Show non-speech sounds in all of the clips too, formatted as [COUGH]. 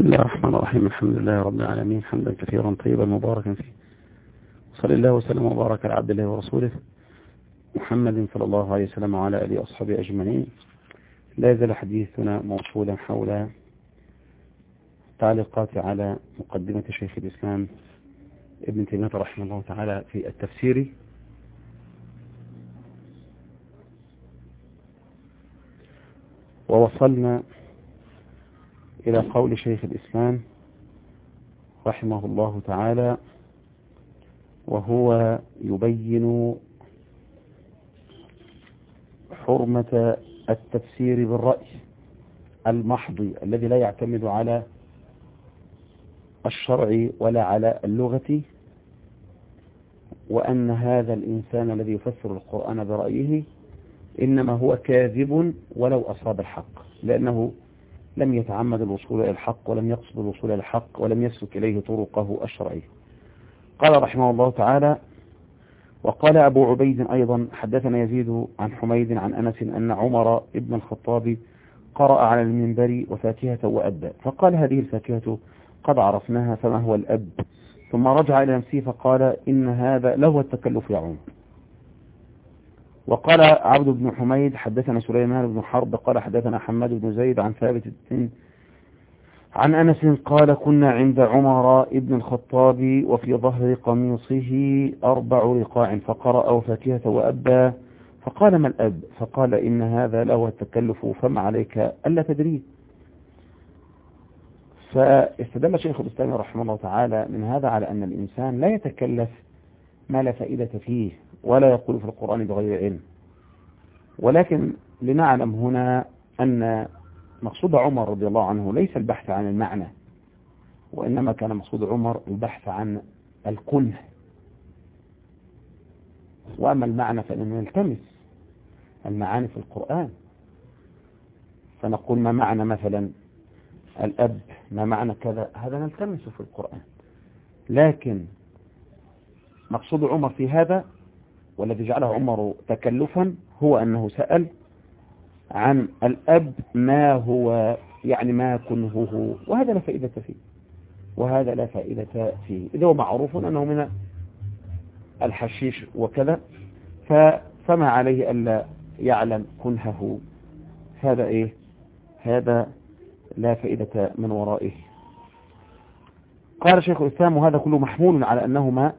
بسم الله الرحمن الرحيم. الحمد لله رب العالمين. حمدا كثيرا طيبا مباركا فيه. صلى الله وسلم وبارك على عبد الله ورسوله محمد صلى الله عليه وسلم وعلى آله وأصحابه أجمعين. لا يزال حديثنا موصولا حول تعليقات على مقدمة شيخ الإسلام ابن تيمية رحمه الله تعالى في التفسير. ووصلنا إلى قول شيخ الإسلام رحمه الله تعالى وهو يبين حرمة التفسير بالرأي المحض الذي لا يعتمد على الشرع ولا على اللغة وأن هذا الإنسان الذي يفسر القرآن برأيه إنما هو كاذب ولو أصاب الحق لأنه لم يتعمد الوصول إلى الحق ولم يقصد الوصول إلى الحق ولم يسلك إليه طرقه الشرعية قال رحمه الله تعالى وقال أبو عبيد أيضا حدثنا يزيد عن حميد عن أنس أن عمر ابن الخطاب قرأ على المنبر وفاكهة وأب. فقال هذه الفاكهة قد عرفناها فما هو الأب؟ ثم رجع إلى نفسه فقال إن هذا له التكلف يا عمر. وقال عبد بن حميد حدثنا سليمان بن حرب قال حدثنا حماد بن زيد عن ثابت عن أنس قال كنا عند عمر ابن الخطاب وفي ظهر قميصه أربع رقاع فقرأ وفاكهة وأبا فقال ما الأب؟ فقال إن هذا له التكلف فما عليك ألا تدري. فاستدل شيخ الإسلام رحمه الله تعالى من هذا على أن الإنسان لا يتكلف ما لا فائدة فيه. ولا يقول في القرآن بغير علم. ولكن لنعلم هنا أن مقصود عمر رضي الله عنه ليس البحث عن المعنى وإنما كان مقصود عمر البحث عن الكنه. وأما المعنى فإننا نلتمس المعاني في القرآن. فنقول ما معنى مثلا الأب ما معنى كذا هذا نلتمسه في القرآن. لكن مقصود عمر في هذا والذي جعله عمر تكلفا هو أنه سأل عن الأب ما هو يعني ما كنهه وهذا لا فائدة فيه وهذا لا فائدة فيه. إذا هو معروف أنه من الحشيش وكذا فما عليه ألا يعلم كنهه. هذا إيه؟ هذا لا فائدة من ورائه. قال شيخ الإسلام وهذا كله محمول على أنهما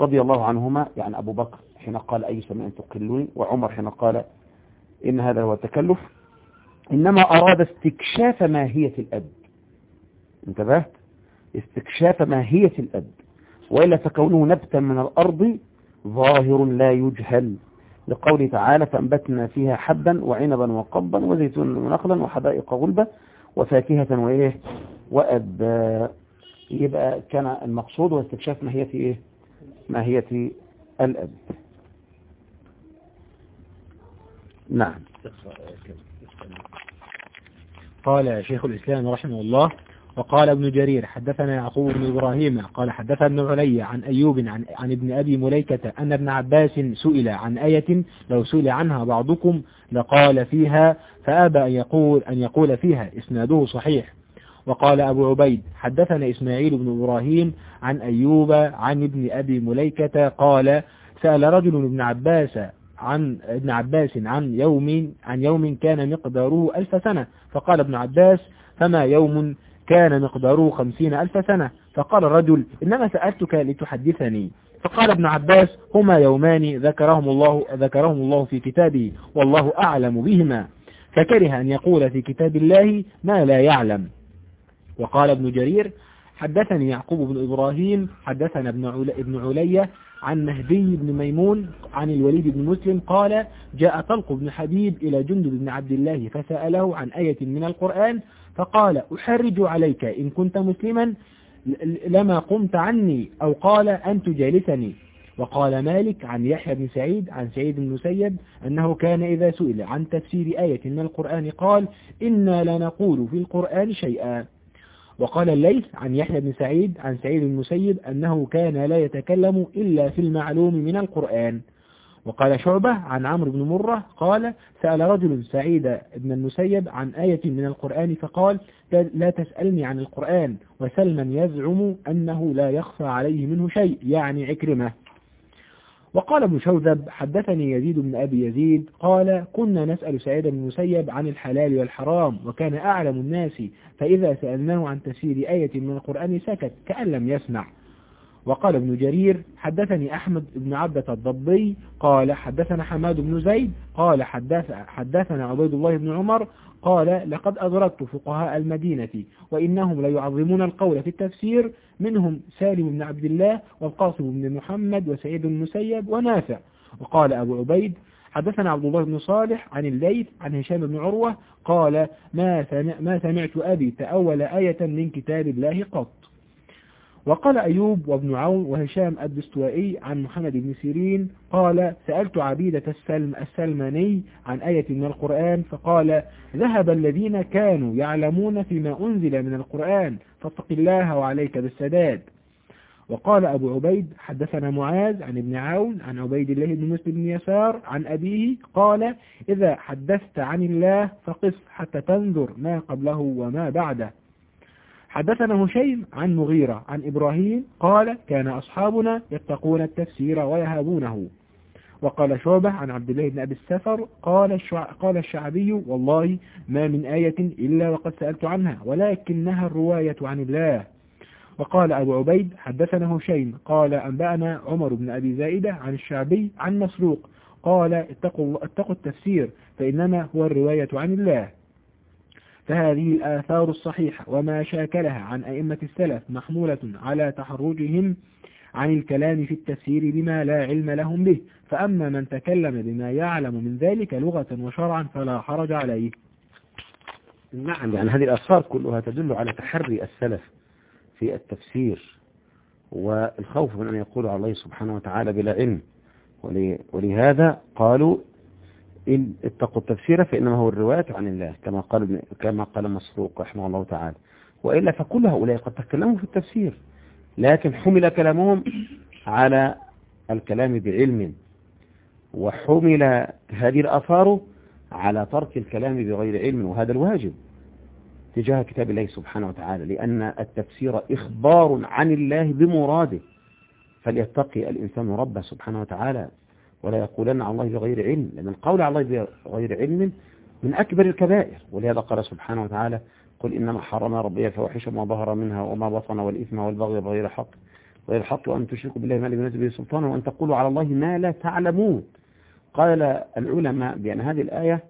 رضي الله عنهما يعني أبو بكر حين قال أي سماء تقلوني وعمر حين قال إن هذا هو التكلف إنما أراد استكشاف ماهية الأب. انتبهت؟ استكشاف ماهية الأب. وإلا فكونه نبتا من الأرض ظاهر لا يجهل. لقوله تعالى فأنبتنا فيها حبا وعنبا وقبا وزيتون ونخلا وحدائق غلبة وفاكهة وإيه؟ وأب. يبقى كان المقصود هو استكشاف ماهية إيه؟ ماهية الأب. نعم. قال شيخ الإسلام رحمه الله وقال ابن جرير حدثنا يعقوب بن إبراهيم قال حدثنا ابن علي عن أيوب عن, عن ابن أبي مليكة أن ابن عباس سئل عن آية لو سئل عنها بعضكم لقال فيها فأبى أن يقول, أن يقول فيها إسناده صحيح. وقال أبو عبيد حدثنا إسماعيل بن إبراهيم عن أيوب عن ابن أبي مليكة قال سأل رجل ابن عباس عن ابن عباس عن يوم عن يوم كان مقداره ألف سنة. فقال ابن عباس فما يوم كان مقداره خمسين ألف سنة. فقال الرجل إنما سألتك لتحدثني. فقال ابن عباس هما يومان ذكرهم الله ذكرهم الله في كتابه. والله أعلم بهما. فكره أن يقول في كتاب الله ما لا يعلم. وقال ابن جرير حدثني يعقوب بن إبراهيم حدثنا ابن ابن علية عن مهدي بن ميمون عن الوليد بن مسلم قال جاء طلق بن حبيب إلى جندب بن عبد الله فسأله عن آية من القرآن فقال أحرج عليك إن كنت مسلما لما قمت عني أو قال أن تجالسني وقال مالك عن يحيى بن سعيد عن سعيد بن مسيب أنه كان إذا سئل عن تفسير آية من القرآن قال إنا لنقول في القرآن شيئا. وقال الليث عن يحيى بن سعيد عن سعيد المسيب أنه كان لا يتكلم إلا في المعلوم من القرآن. وقال شعبة عن عمرو بن مرة قال سأل رجل سعيد بن المسيب عن آية من القرآن فقال لا تسألني عن القرآن وسل من يزعم أنه لا يخفى عليه منه شيء يعني عكرمة. وقال ابن شوذب حدثني يزيد بن أبي يزيد قال كنا نسأل سعيد بن المسيب عن الحلال والحرام وكان أعلم الناس فإذا سألناه عن تفسير آية من القرآن سكت كأن لم يسمع. وقال ابن جرير حدثني أحمد بن عبدة الضبي قال حدثنا حماد بن زيد قال حدث حدثنا عبيد الله بن عمر قال لقد أدركت فقهاء المدينة وإنهم ليعظمون القول في التفسير منهم سالم بن عبد الله والقاسم بن محمد وسعيد بن المسيب ونافع. وقال أبو عبيد حدثنا عبد الله بن صالح عن الليث عن هشام بن عروة قال ما, ما سمعت أبي تأول آية من كتاب الله قط. وقال أيوب وابن عون وهشام الدستوائي عن محمد بن سيرين قال سألت عبيدة السلم السلماني عن آية من القرآن فقال ذهب الذين كانوا يعلمون فيما أنزل من القرآن فاتق الله وعليك بالسداد. وقال أبو عبيد حدثنا معاذ عن ابن عون عن عبيد الله بن مسلم بن يسار عن أبيه قال إذا حدثت عن الله فقف حتى تنظر ما قبله وما بعده. حدثنا هشيم عن مغيرة عن إبراهيم قال كان أصحابنا يتقون التفسير ويهابونه وقال شعبة عن عبد الله بن أبي السفر قال. قال الشعبي والله ما من آية إلا وقد سألت عنها ولكنها الرواية عن الله وقال أبو عبيد حدثنا هشيم قال أنبأنا عمر بن أبي زائدة عن الشعبي عن مسروق قال اتقوا, اتقوا التفسير فإنما هو الرواية عن الله فهذه الآثار الصحيحة وما شاكلها عن أئمة السلف محمولة على تحرجهم عن الكلام في التفسير بما لا علم لهم به. فأما من تكلم بما يعلم من ذلك لغة وشرعا فلا حرج عليه. نعم يعني هذه الآثار كلها تدل على تحري السلف في التفسير والخوف من أن يقولوا على الله سبحانه وتعالى بلا علم. ولهذا قالوا إن اتقوا التفسير فإنما هو الرواية عن الله كما قال كما قال مسروق رحمه الله تعالى. وإلا فكل هؤلاء قد تكلموا في التفسير لكن حمل كلامهم على الكلام بعلم وحمل هذه الأثار على ترك الكلام بغير علم وهذا الواجب تجاه كتاب الله سبحانه وتعالى لأن التفسير إخبار عن الله بمراده. فليتقي الإنسان ربه سبحانه وتعالى. ولا يقولن على الله بغير علم لأن القول على الله بغير علم من أكبر الكبائر. ولهذا قال سبحانه وتعالى قل إنما حرم ربي الفواحش ما ظهر منها وما بطن والإثم والبغي بغير حق غير الحق وأن تشركوا بالله ما لم ينزل به سلطانا وأن تقولوا على الله ما لا تعلمون. قال العلماء بأن هذه الآية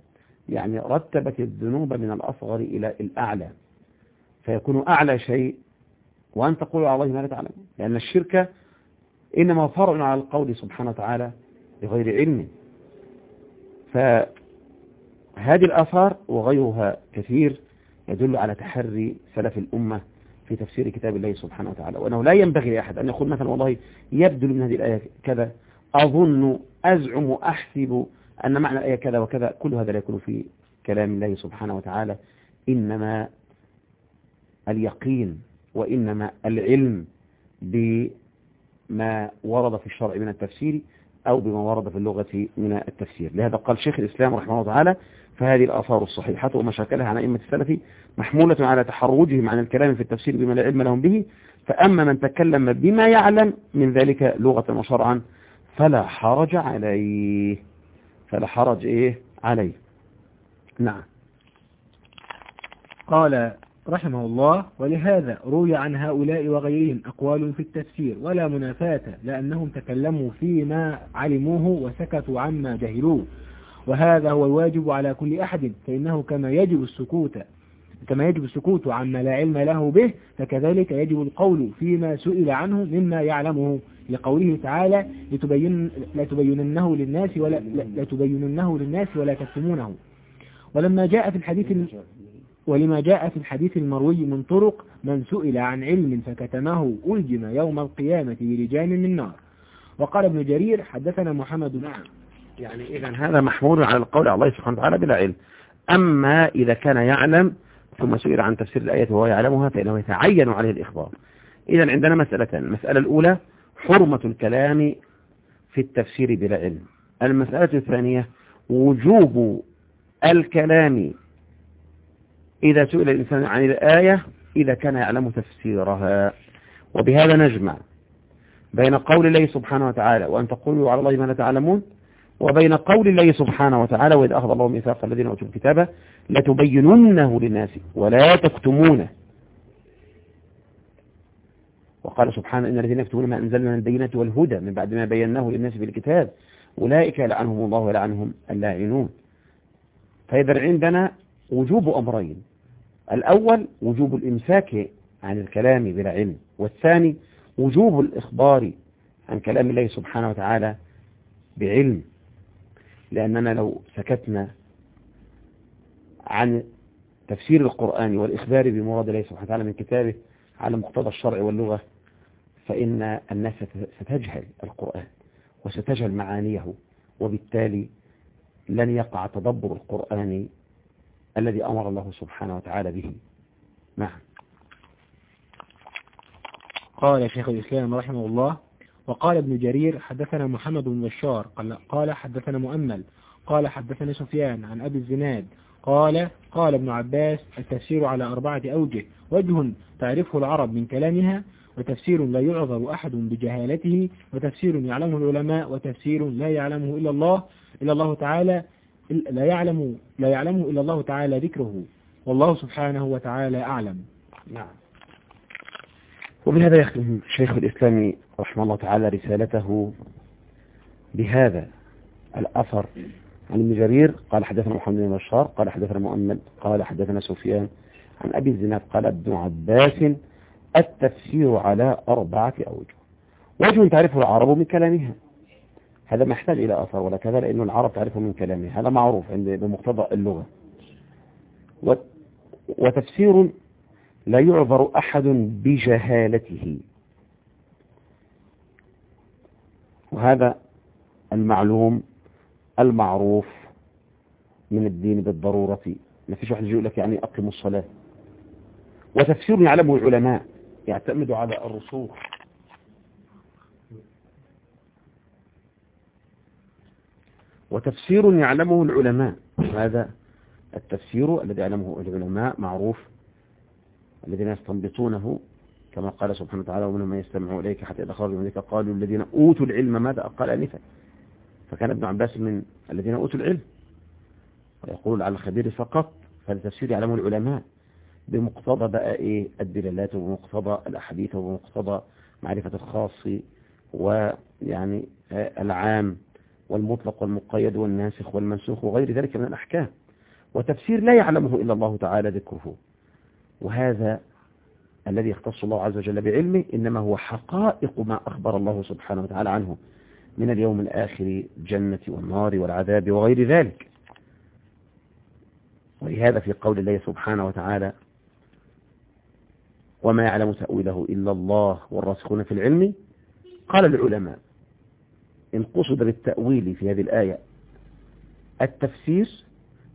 يعني رتبت الذنوب من الأصغر إلى الأعلى فيكون أعلى شيء وأن تقولوا على الله ما لا تعلمون. لأن الشرك إنما فرع على القول سبحانه وتعالى بغير علم. فهذه الآثار وغيرها كثير يدل على تحري سلف الأمة في تفسير كتاب الله سبحانه وتعالى وأنه لا ينبغي لأحد أن يقول مثلا والله يبدل من هذه الآية كذا أظن أزعم أحسب أن معنى الآية كذا وكذا كل هذا لا يكون في كلام الله سبحانه وتعالى إنما اليقين وإنما العلم بما ورد في الشرع من التفسير أو بما ورد في اللغة من التفسير. لهذا قال شيخ الإسلام رحمه الله تعالى فهذه الآثار الصحيحة ومشاكلها عن أئمة السلف محمولة على تحرجهم عن الكلام في التفسير بما لا علم لهم به فأما من تكلم بما يعلم من ذلك لغة وشرعا فلا حرج عليه. فلا حرج إيه؟ عليه. نعم. قال رحمه الله ولهذا روي عن هؤلاء وغيرهم أقوال في التفسير ولا منافاة لأنهم تكلموا فيما علموه وسكتوا عما جهلوه. وهذا هو الواجب على كل أحد فإنه كما يجب السكوت كما يجب السكوت عما لا علم له به فكذلك يجب القول فيما سئل عنه مما يعلمه. لقوله تعالى لتبين لتبيننه للناس ولا لتبيننه للناس ولا تكتمونه. ولما جاء في الحديث ولما جاء في الحديث المروي من طرق من سئل عن علم فكتمه ألجم يوم القيامة بلجام من نار. وقال ابن جرير حدثنا محمد نعم يعني إذا هذا محمول على القول على الله سبحانه وتعالى بلا علم. أما إذا كان يعلم ثم سئل عن تفسير الآية وهو يعلمها فإنه يتعين عليه الإخبار. إذا عندنا مسألتان المسألة الأولى حرمة الكلام في التفسير بلا علم. المسألة الثانية وجوب الكلام إذا سئل الإنسان عن الآية إذا كان يعلم تفسيرها. وبهذا نجمع بين قول الله سبحانه وتعالى وأن تقولوا على الله ما لا تعلمون وبين قول الله سبحانه وتعالى وإذ أخذ الله ميثاق الذين أوتوا الكتاب لتبيننه للناس ولا تكتمونه. وقال سبحانه إن الذين يكتبون ما أنزلنا من البينات والهدى من بعد ما بيناه للناس بالكتاب أولئك يلعنهم الله ويلعنهم اللاعنون فإذا عندنا وجوب أمرين. الأول وجوب الإمساك عن الكلام بلا علم والثاني وجوب الإخبار عن كلام الله سبحانه وتعالى بعلم. لأننا لو سكتنا عن تفسير القرآن والإخبار بمراد الله سبحانه وتعالى من كتابه على مقتضى الشرع واللغة فإن الناس ستجهل القرآن وستجهل معانيه وبالتالي لن يقع تدبر القرآن الذي أمر الله سبحانه وتعالى به. نعم. قال شيخ الإسلام رحمه الله وقال ابن جرير حدثنا محمد بن بشار قال حدثنا مؤمل قال حدثنا سفيان عن أبي الزناد قال قال ابن عباس التفسير على أربعة أوجه وجه تعرفه العرب من كلامها وتفسير لا يعذر أحد بجهالته وتفسير يعلمه العلماء وتفسير لا يعلمه إلا الله إلا الله تعالى لا يعلم لا يعلمه إلا الله تعالى ذكره والله سبحانه وتعالى أعلم. نعم. وبهذا يختم شيخ الإسلام رحمه الله تعالى رسالته بهذا الأثر. عن ابن جرير قال حدثنا محمد بن بشار قال حدثنا مؤمل قال حدثنا سفيان عن أبي الزناد قال ابن عباس التفسير على أربعة أوجه. وجه تعرفه العرب من كلامها. هذا ما يحتاج إلى أثر ولا كذا لأن العرب تعرفه من كلامها هذا معروف عند بمقتضى اللغة. وتفسير لا يعذر أحد بجهالته. وهذا المعلوم المعروف من الدين بالضرورة. ما فيش واحد يقول لك يعني أقم الصلاة. وتفسير يعلمه العلماء يعتمد على الرسوخ وتفسير يعلمه العلماء. هذا التفسير الذي يعلمه العلماء معروف الذين يستنبطونه كما قال سبحانه وتعالى ومنهم من يستمع إليك حتى إذا خرجوا منك قالوا الذين أوتوا العلم ماذا؟ قال أنفا. فكان ابن عباس من الذين أوتوا العلم. ويقول على الخبير فقط فهذا تفسير يعلمه العلماء. بمقتضى بقى إيه الدلالات وبمقتضى الأحاديث وبمقتضى معرفة الخاص ويعني العام. والمطلق والمقيد والناسخ والمنسوخ وغير ذلك من الأحكام. وتفسير لا يعلمه إلا الله تعالى ذكره. وهذا الذي يختص الله عز وجل بعلمه إنما هو حقائق ما أخبر الله سبحانه وتعالى عنه من اليوم الآخر جنة والنار والعذاب وغير ذلك. ولهذا في قول الله سبحانه وتعالى وما يعلم تأويله إلا الله والراسخون في العلم قال العلماء إن قصد بالتأويل في هذه الآية التفسير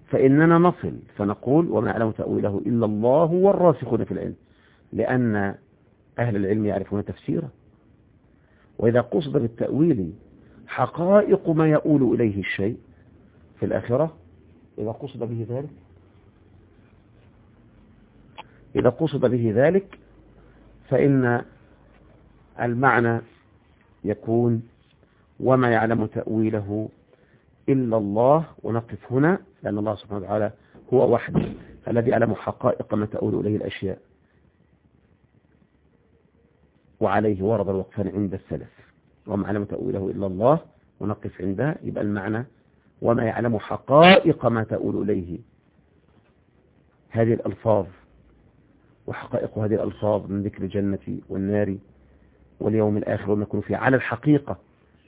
فإننا نصل فنقول وما يعلم تأويله إلا الله والراسخون في العلم. لأن أهل العلم يعرفون تفسيره. وإذا قصد بالتأويل حقائق ما يؤول إليه الشيء في الآخرة إذا قصد به ذلك إذا قصد به ذلك فإن المعنى يكون وما يعلم تأويله إلا الله. ونقف هنا لأن الله سبحانه وتعالى هو وحده الذي يعلم حقائق ما تؤول إليه الأشياء. وعليه ورد الوقفان عند السلف. وما يعلم تأويله إلا الله. ونقف عندها يبقى المعنى وما يعلم حقائق ما تؤول إليه. هذه الألفاظ وحقائق هذه الألفاظ من ذكر الجنة والنار واليوم الآخر وما يكون فيه على الحقيقة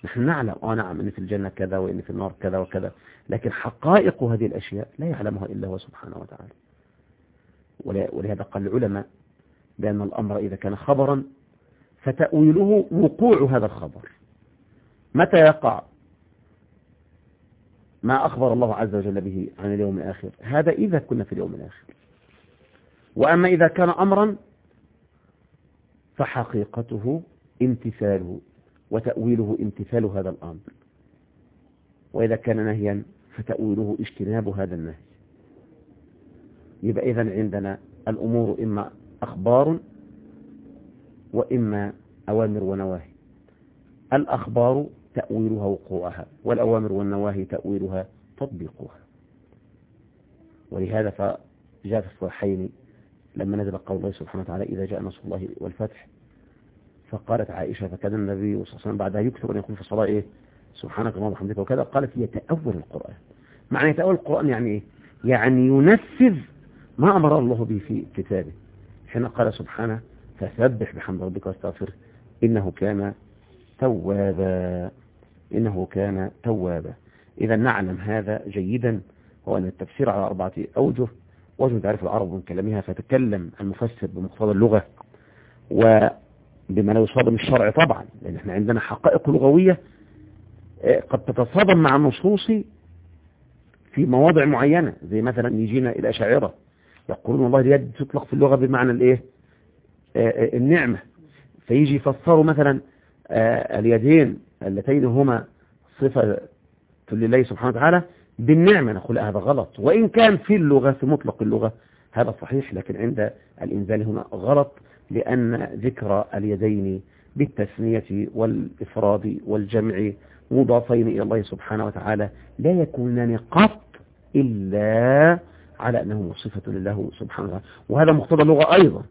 نحن نعلم آه نعم إن في الجنة كذا وإن في النار كذا وكذا لكن حقائق هذه الأشياء لا يعلمها إلا هو سبحانه وتعالى. ولهذا قال العلماء بأن الأمر إذا كان خبرا فتأويله وقوع هذا الخبر. متى يقع ما أخبر الله عز وجل به عن اليوم الآخر؟ هذا إذا كنا في اليوم الآخر. وأما إذا كان أمرا فحقيقته امتثاله. وتأويله امتثال هذا الأمر. وإذا كان نهيا فتأويله اجتناب هذا النهي. يبقى إذا عندنا الأمور إما أخبار وإما أوامر ونواهي. الأخبار تأويلها وقوعها والأوامر والنواهي تأويلها تطبيقها. ولهذا فجاء في الصحيحين لما نزل قول الله سبحانه وتعالى إذا جاء نصر الله والفتح فقالت عائشة فكان النبي صلى الله عليه وسلم بعدها يكتب أن يكون في الصلاة إيه؟ سبحانك اللهم وبحمدك وكذا. قالت يتأول القرآن. معنى يتأول القرآن يعني إيه؟ يعني ينفذ ما أمر الله به في كتابه. حين قال سبحانه فسبح بحمد ربك واستغفره إنه كان توابا. إنه كان توابا. إذا نعلم هذا جيدا هو أن التفسير على أربعة أوجه. وجه تعرف العرب من كلامها فتكلم المفسر بمقتضى اللغة. وبما لا يصادم الشرع طبعا لأن إحنا عندنا حقائق لغوية قد تتصادم مع النصوص في مواضع معينة زي مثلا يجينا الأشاعرة يقولون والله اليد تطلق في اللغة بمعنى الإيه؟ النعمة. فيجي يفسروا مثلا اليدين اللتين هما صفة لله سبحانه وتعالى بالنعمة نقول هذا غلط. وإن كان في اللغة في مطلق اللغة هذا صحيح لكن عند الإنزال هنا غلط. لأن ذكر اليدين بالتثنية والإفراد والجمع مضافين إلى الله سبحانه وتعالى لا يكونان قط إلا على أنه صفة لله سبحانه وتعالى. وهذا مقتضى اللغة أيضا.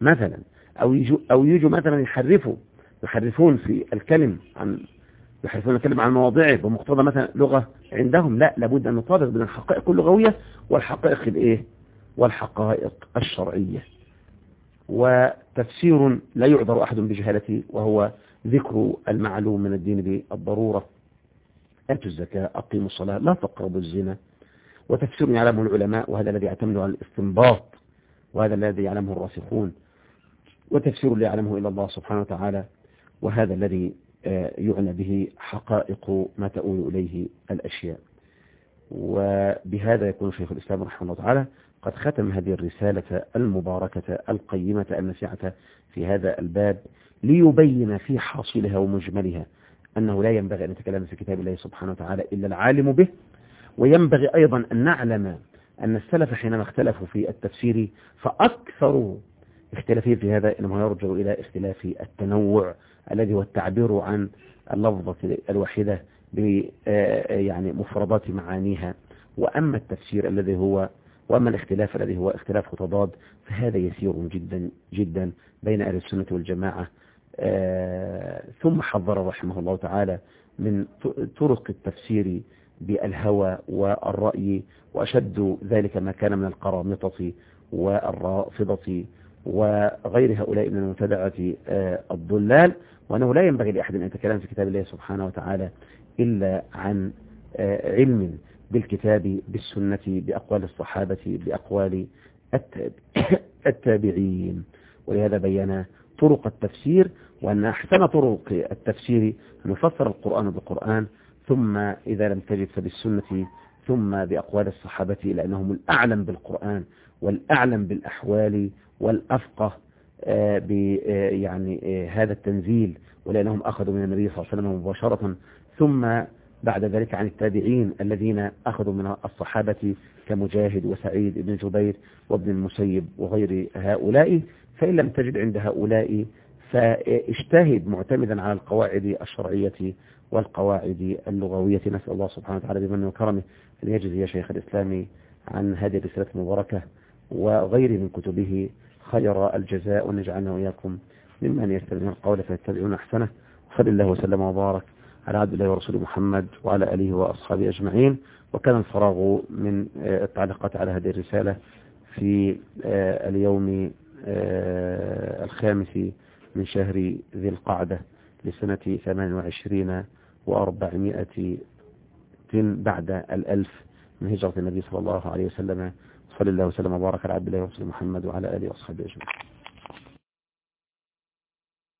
مثلا أو يجوا, أو يجوا مثلا يحرفوا يحرفون في الكلم عن يحرفون الكلم عن مواضعه بمقتضى مثلا لغة عندهم. لا لابد أن نطابق بين الحقائق اللغوية والحقائق الإيه؟ والحقائق الشرعية. وتفسير لا يعذر أحد بجهالته وهو ذكر المعلوم من الدين بالضرورة. أتوا الزكاة أقيموا الصلاة لا تقربوا الزنا. وتفسير يعلمه العلماء وهذا الذي يعتمد على الاستنباط وهذا الذي يعلمه الراسخون. وتفسير لا يعلمه إلا الله سبحانه وتعالى وهذا الذي يعنى به حقائق ما تؤول إليه الأشياء. وبهذا يكون شيخ الإسلام رحمه الله تعالى قد ختم هذه الرسالة المباركة القيمة النفعة في هذا الباب ليبين في حاصلها ومجملها أنه لا ينبغي أن يتكلم في كتاب الله سبحانه وتعالى إلا العالم به وينبغي أيضا أن نعلم أن السلف حينما اختلفوا في التفسير فأكثر اختلافهم في هذا إنما يرجع إلى اختلاف التنوع الذي هو التعبير عن اللفظة الواحدة ب يعني مفردات معانيها. وأما التفسير الذي هو وأما الاختلاف الذي هو اختلاف تضاد فهذا يسير جدا جدا بين أهل السنة والجماعة. ثم حذر رحمه الله تعالى من طرق التفسير بالهوى والرأي وأشد ذلك ما كان من القرامطة والرافضة وغير هؤلاء من المبتدعة الضلال. وأنه لا ينبغي لأحد أن يتكلم في كتاب الله سبحانه وتعالى إلا عن علم بالكتاب بالسنة بأقوال الصحابة بأقوال [COUGHS] التابعين. ولهذا بينا طرق التفسير وأن أحسن طرق التفسير أن يفسر القرآن بالقرآن ثم إذا لم تجد فبالسنة ثم بأقوال الصحابة لأنهم الأعلم بالقرآن والأعلم بالأحوال والأفقه ب يعني هذا التنزيل ولأنهم أخذوا من النبي صلى الله عليه وسلم مباشرة ثم بعد ذلك عن التابعين الذين أخذوا من الصحابة كمجاهد وسعيد بن جبير وابن المسيب وغير هؤلاء فإن لم تجد عند هؤلاء فاجتهد معتمدا على القواعد الشرعية والقواعد اللغوية. نسأل الله سبحانه وتعالى بمن وكرمه أن يجزي شيخ الإسلام عن هذه الرسالة المباركة وغير من كتبه خير الجزاء. وأن يجعلنا وإياكم ممن يستمعون القول فيتبعون أحسنه. وصل الله وسلم وبارك على عبد الله ورسوله محمد وعلى آله وأصحابه أجمعين. وكان الفراغ من التعليقات على هذه الرسالة في اليوم الخامس من شهر ذي القعدة لسنة 28 وأربعمائة بعد الألف من هجرة النبي صلى الله عليه وسلم. صلى الله وسلم وبارك على عبد الله ورسوله محمد وعلى آله وأصحابه أجمعين.